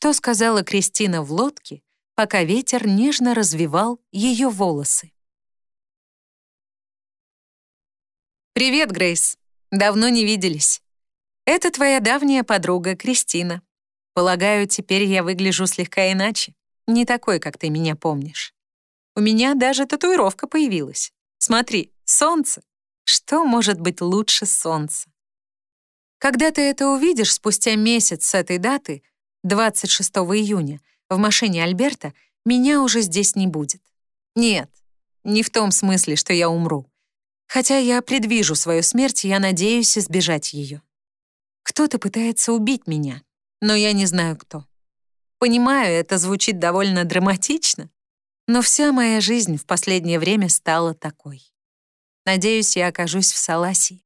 Что сказала Кристина в лодке, пока ветер нежно развивал ее волосы? «Привет, Грейс. Давно не виделись. Это твоя давняя подруга Кристина. Полагаю, теперь я выгляжу слегка иначе, не такой, как ты меня помнишь. У меня даже татуировка появилась. Смотри, солнце. Что может быть лучше солнца? Когда ты это увидишь спустя месяц с этой даты, 26 июня, в машине Альберта, меня уже здесь не будет. Нет, не в том смысле, что я умру. Хотя я предвижу свою смерть, я надеюсь избежать ее. Кто-то пытается убить меня, но я не знаю кто. Понимаю, это звучит довольно драматично, но вся моя жизнь в последнее время стала такой. Надеюсь, я окажусь в Саласии.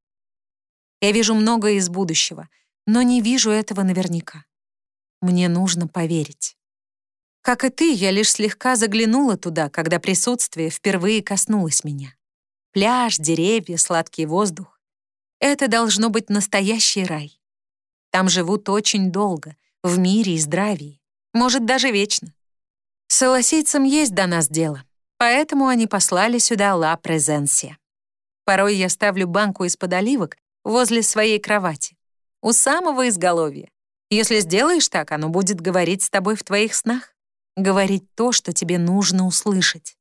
Я вижу многое из будущего, но не вижу этого наверняка. Мне нужно поверить. Как и ты, я лишь слегка заглянула туда, когда присутствие впервые коснулось меня. Пляж, деревья, сладкий воздух. Это должно быть настоящий рай. Там живут очень долго, в мире и здравии, может, даже вечно. Солосийцам есть до нас дело, поэтому они послали сюда ла презенсия. Порой я ставлю банку из-под оливок возле своей кровати, у самого изголовья. Если сделаешь так, оно будет говорить с тобой в твоих снах, говорить то, что тебе нужно услышать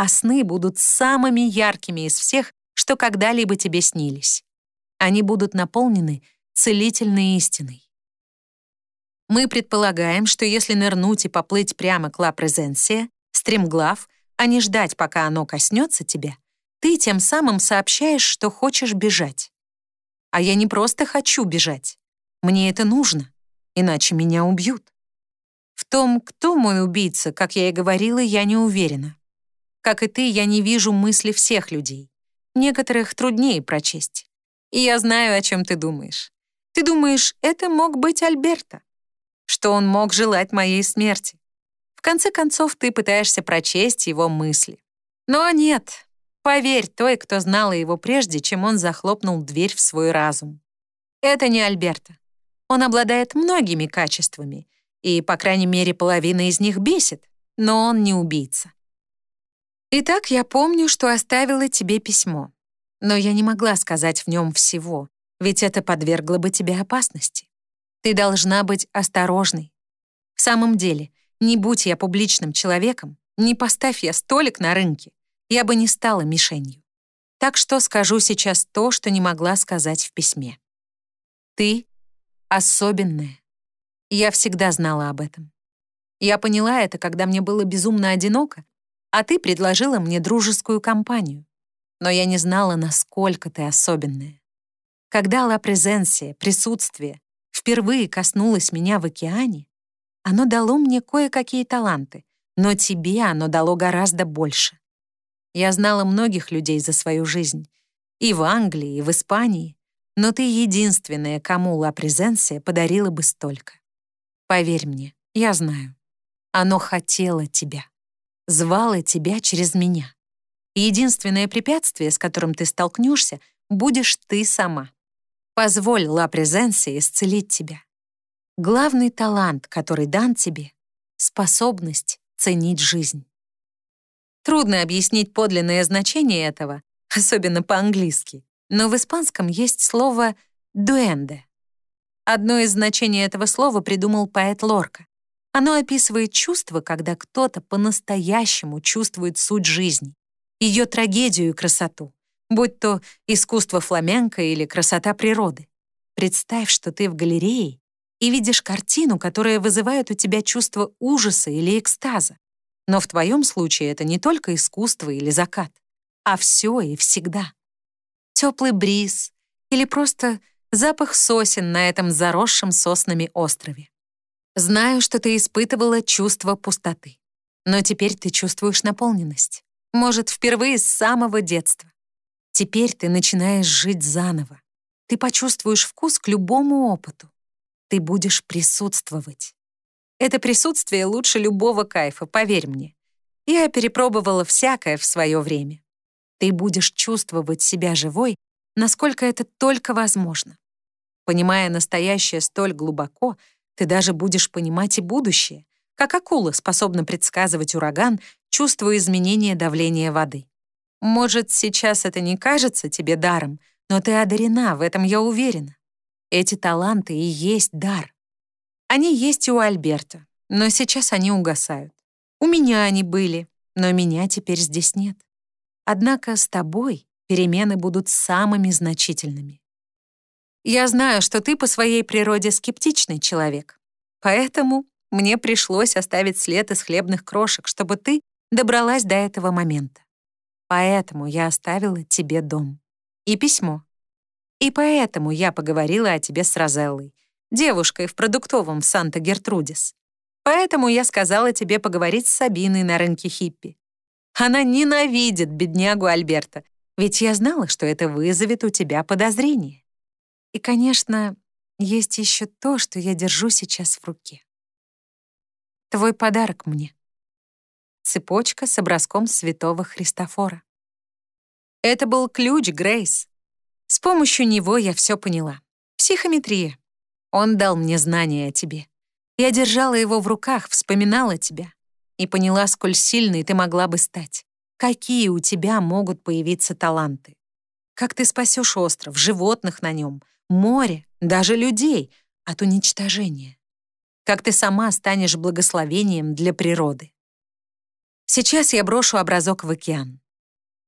а сны будут самыми яркими из всех, что когда-либо тебе снились. Они будут наполнены целительной истиной. Мы предполагаем, что если нырнуть и поплыть прямо к ла презенсия, стремглав, а не ждать, пока оно коснется тебя, ты тем самым сообщаешь, что хочешь бежать. А я не просто хочу бежать. Мне это нужно, иначе меня убьют. В том, кто мой убийца, как я и говорила, я не уверена. Как и ты, я не вижу мысли всех людей. Некоторых труднее прочесть. И я знаю, о чем ты думаешь. Ты думаешь, это мог быть Альберта? Что он мог желать моей смерти? В конце концов, ты пытаешься прочесть его мысли. Но нет, поверь той, кто знала его прежде, чем он захлопнул дверь в свой разум. Это не Альберта. Он обладает многими качествами, и, по крайней мере, половина из них бесит, но он не убийца. Итак, я помню, что оставила тебе письмо. Но я не могла сказать в нем всего, ведь это подвергло бы тебя опасности. Ты должна быть осторожной. В самом деле, не будь я публичным человеком, не поставь я столик на рынке, я бы не стала мишенью. Так что скажу сейчас то, что не могла сказать в письме. Ты особенная. Я всегда знала об этом. Я поняла это, когда мне было безумно одиноко, а ты предложила мне дружескую компанию. Но я не знала, насколько ты особенная. Когда ла презенсия, присутствие, впервые коснулось меня в океане, оно дало мне кое-какие таланты, но тебе оно дало гораздо больше. Я знала многих людей за свою жизнь, и в Англии, и в Испании, но ты единственная, кому ла презенсия подарила бы столько. Поверь мне, я знаю. Оно хотело тебя звала тебя через меня. единственное препятствие, с которым ты столкнешься, будешь ты сама. Позволь Ла Презенции исцелить тебя. Главный талант, который дан тебе — способность ценить жизнь. Трудно объяснить подлинное значение этого, особенно по-английски, но в испанском есть слово «дуэнде». Одно из значений этого слова придумал поэт Лорка. Оно описывает чувство, когда кто-то по-настоящему чувствует суть жизни, ее трагедию и красоту, будь то искусство фламенко или красота природы. Представь, что ты в галерее и видишь картину, которая вызывает у тебя чувство ужаса или экстаза. Но в твоем случае это не только искусство или закат, а все и всегда. Теплый бриз или просто запах сосен на этом заросшем соснами острове. Знаю, что ты испытывала чувство пустоты. Но теперь ты чувствуешь наполненность. Может, впервые с самого детства. Теперь ты начинаешь жить заново. Ты почувствуешь вкус к любому опыту. Ты будешь присутствовать. Это присутствие лучше любого кайфа, поверь мне. Я перепробовала всякое в свое время. Ты будешь чувствовать себя живой, насколько это только возможно. Понимая настоящее столь глубоко, Ты даже будешь понимать и будущее, как акула способна предсказывать ураган, чувствуя изменение давления воды. Может, сейчас это не кажется тебе даром, но ты одарена, в этом я уверена. Эти таланты и есть дар. Они есть у Альберта, но сейчас они угасают. У меня они были, но меня теперь здесь нет. Однако с тобой перемены будут самыми значительными. Я знаю, что ты по своей природе скептичный человек, поэтому мне пришлось оставить след из хлебных крошек, чтобы ты добралась до этого момента. Поэтому я оставила тебе дом. И письмо. И поэтому я поговорила о тебе с Розеллой, девушкой в продуктовом в Санта-Гертрудис. Поэтому я сказала тебе поговорить с Сабиной на рынке хиппи. Она ненавидит беднягу Альберта, ведь я знала, что это вызовет у тебя подозрение. И, конечно, есть еще то, что я держу сейчас в руке. Твой подарок мне цепочка с образком святого Христофора. Это был ключ, Грейс. С помощью него я все поняла. Психометрия. Он дал мне знания о тебе. Я держала его в руках, вспоминала тебя и поняла, сколь сильной ты могла бы стать. Какие у тебя могут появиться таланты. Как ты спасешь остров, животных на нем, море, даже людей от уничтожения. Как ты сама станешь благословением для природы. Сейчас я брошу образок в океан.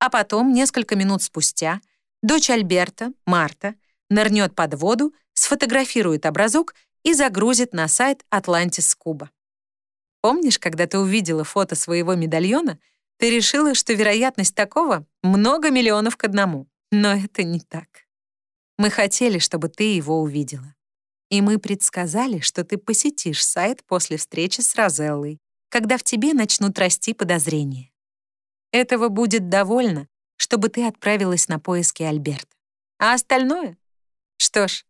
А потом, несколько минут спустя, дочь Альберта, Марта, нырнет под воду, сфотографирует образок и загрузит на сайт Atlantis Cuba. Помнишь, когда ты увидела фото своего медальона, ты решила, что вероятность такого много миллионов к одному. Но это не так. Мы хотели, чтобы ты его увидела. И мы предсказали, что ты посетишь сайт после встречи с Розеллой, когда в тебе начнут расти подозрения. Этого будет довольно, чтобы ты отправилась на поиски Альберта. А остальное? Что ж,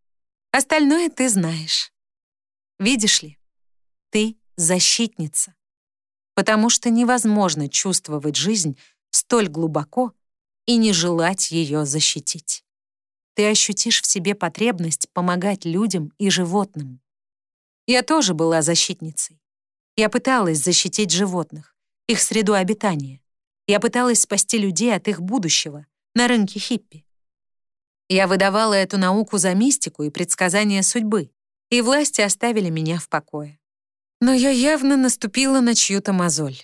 остальное ты знаешь. Видишь ли, ты защитница. Потому что невозможно чувствовать жизнь столь глубоко и не желать ее защитить. Ты ощутишь в себе потребность помогать людям и животным. Я тоже была защитницей. Я пыталась защитить животных, их среду обитания. Я пыталась спасти людей от их будущего на рынке хиппи. Я выдавала эту науку за мистику и предсказания судьбы, и власти оставили меня в покое. Но я явно наступила на чью-то мозоль.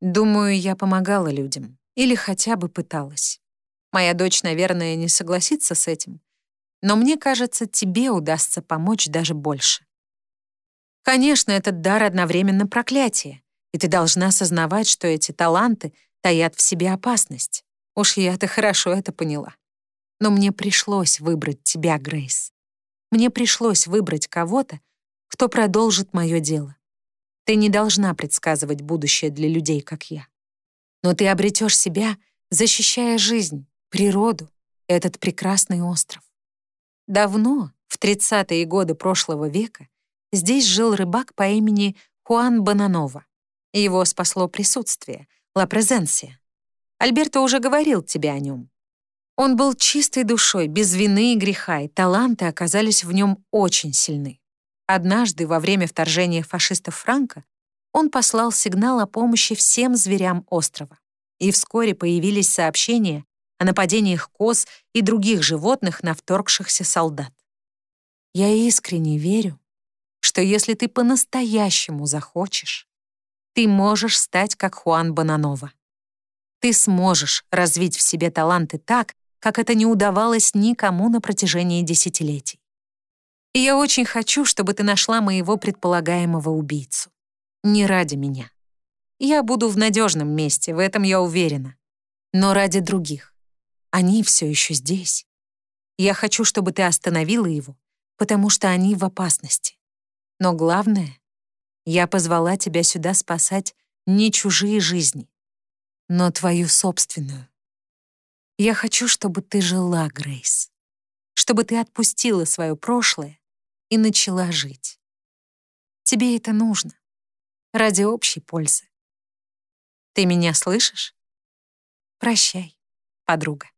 Думаю, я помогала людям. Или хотя бы пыталась. Моя дочь, наверное, не согласится с этим. Но мне кажется, тебе удастся помочь даже больше. Конечно, этот дар одновременно проклятие, и ты должна осознавать, что эти таланты таят в себе опасность. Уж я-то хорошо это поняла. Но мне пришлось выбрать тебя, Грейс. Мне пришлось выбрать кого-то, кто продолжит мое дело. Ты не должна предсказывать будущее для людей, как я. Но ты обретешь себя, защищая жизнь, природу, этот прекрасный остров. Давно, в 30-е годы прошлого века, Здесь жил рыбак по имени Хуан Бананова. Его спасло присутствие, ла презенсия. Альберто уже говорил тебе о нем. Он был чистой душой, без вины и греха, и таланты оказались в нем очень сильны. Однажды, во время вторжения фашистов Франко, он послал сигнал о помощи всем зверям острова. И вскоре появились сообщения о нападениях коз и других животных на вторгшихся солдат. Я искренне верю, что если ты по-настоящему захочешь, ты можешь стать как Хуан Бананова. Ты сможешь развить в себе таланты так, как это не удавалось никому на протяжении десятилетий. И я очень хочу, чтобы ты нашла моего предполагаемого убийцу. Не ради меня. Я буду в надежном месте, в этом я уверена. Но ради других. Они все еще здесь. Я хочу, чтобы ты остановила его, потому что они в опасности. Но главное, я позвала тебя сюда спасать не чужие жизни, но твою собственную. Я хочу, чтобы ты жила, Грейс, чтобы ты отпустила свое прошлое и начала жить. Тебе это нужно ради общей пользы. Ты меня слышишь? Прощай, подруга.